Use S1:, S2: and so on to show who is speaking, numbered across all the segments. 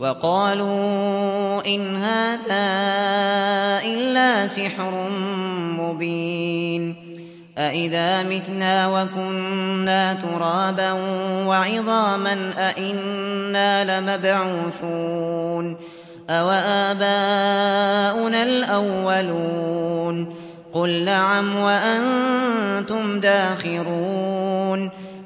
S1: وقالوا إن هذا إلا سحر مبين أإذا متنا وكنا ترابا وعظاما أإنا لمبعوثون أوآباؤنا الأولون قل نعم وأنتم داخرون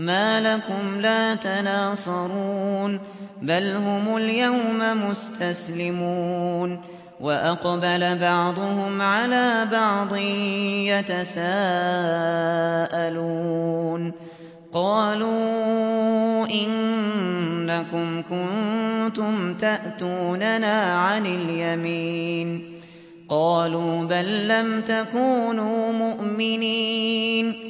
S1: ما لكم لا تناصرون بل هم اليوم مستسلمون. وأقبل بعضهم على بعض يتساءلون. قالوا إنكم كنتم تأتوننا عن اليمين. قالوا بل لم تكونوا مؤمنين.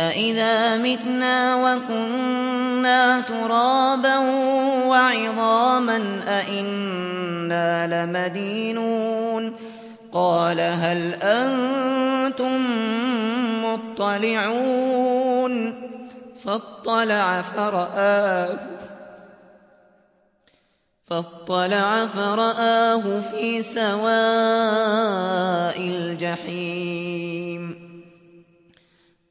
S1: أإذا متنا وكنا ترابا وعظاما أإنا لمدينون قال هل أنتم مطلعون فاطلع فرآه فاطلع فرآه في سواء الجحيم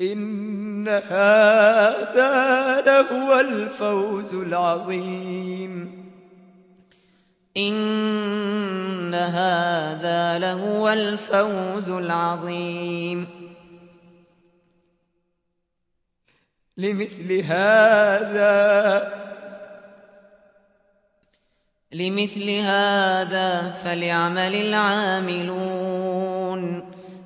S1: إن هذا لهو الفوز العظيم. إن هذا لهو الفوز العظيم. لمثل هذا. لمثل هذا فليعمل العاملون.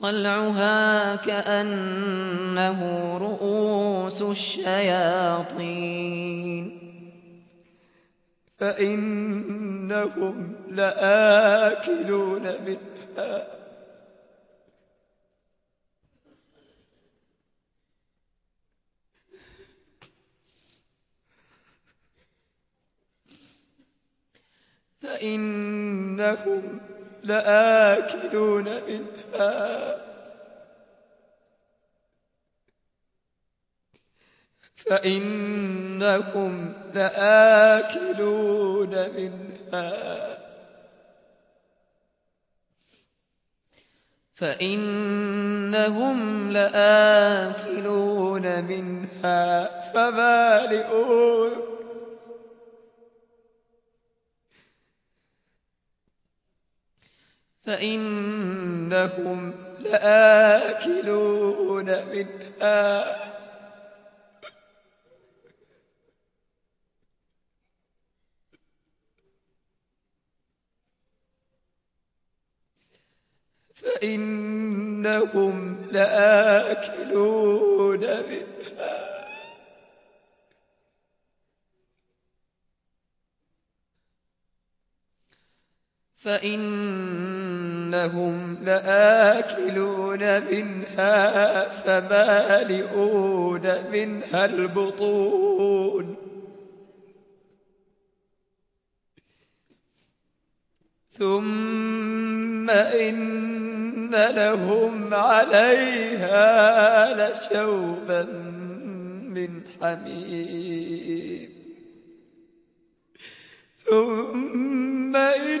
S1: طلعها كأنه رؤوس الشياطين. فإنهم لآكلون منها. فإنهم لآكلون منها. فإنهم لآكلون منها. فإنهم لآكلون منها. فمالئون فإنهم لآكلون منها. فإنهم لآكلون منها. فإنهم لآكلون منها فمالئون منها البطون. ثم إن لهم عليها لشوبا من حميم. ثم إن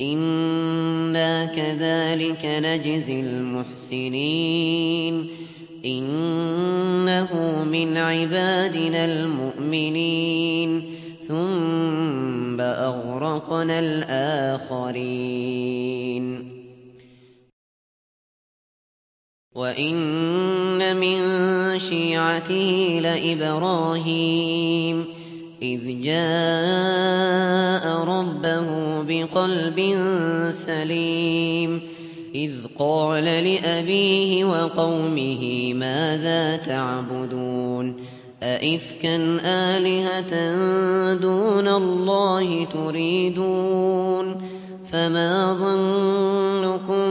S2: إنا كذلك نجزي المحسنين إنه من عبادنا المؤمنين ثم أغرقنا الآخرين وإن من شيعته لإبراهيم إذ جاء ربه بقلب سليم. إذ قال لأبيه وقومه ماذا تعبدون؟ أئفكا آلهة دون الله تريدون؟ فما ظنكم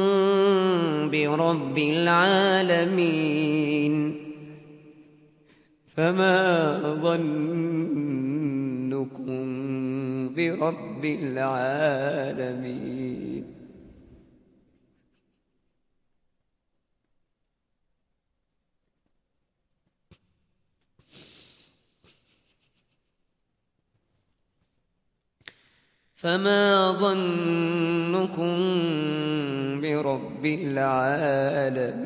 S2: برب العالمين?
S1: فما ظنكم برب العالمين.
S2: فما ظنكم برب العالمين.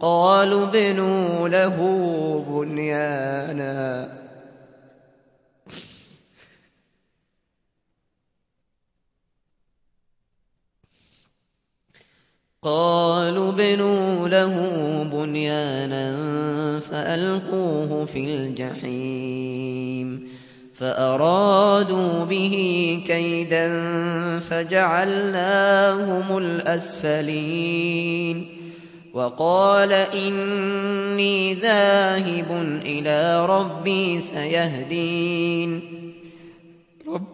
S2: قالوا ابنوا له بنيانا. قالوا ابنوا له بنيانا فألقوه في الجحيم فأرادوا به كيدا فجعلناهم الأسفلين وقال إني ذاهب إلى ربي سيهدين.
S1: رب.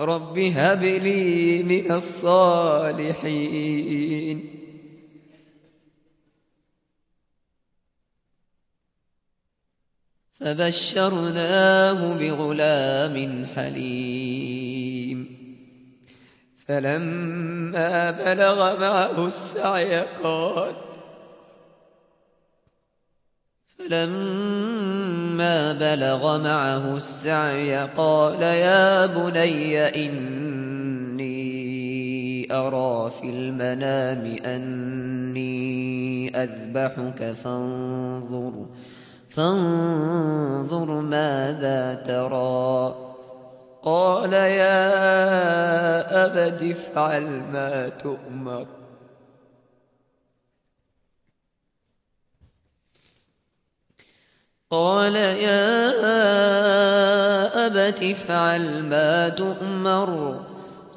S1: رب هب لي من الصالحين.
S2: فبشرناه بغلام حليم.
S1: فلما بلغ معه السعي قال
S2: فلما بلغ معه السعي قال يا بني إني أرى في المنام أني أذبحك فانظر فانظر ماذا ترى. قال يا أبت افعل ما تؤمر. قال يا أبت افعل ما تؤمر.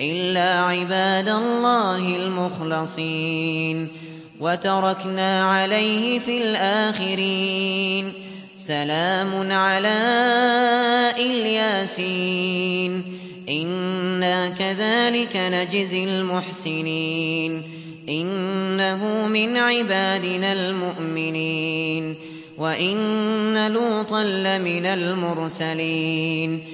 S2: إلا عباد الله المخلصين. وتركنا عليه في الآخرين. سلام على إلياسين. إنا كذلك نجزي المحسنين. إنه من عبادنا المؤمنين. وإن لوطا لمن المرسلين.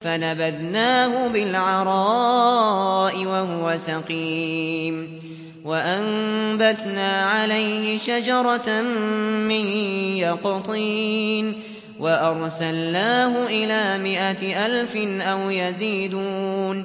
S2: فنبذناه بالعراء وهو سقيم وأنبتنا عليه شجرة من يقطين وأرسلناه إلى مائة ألف أو يزيدون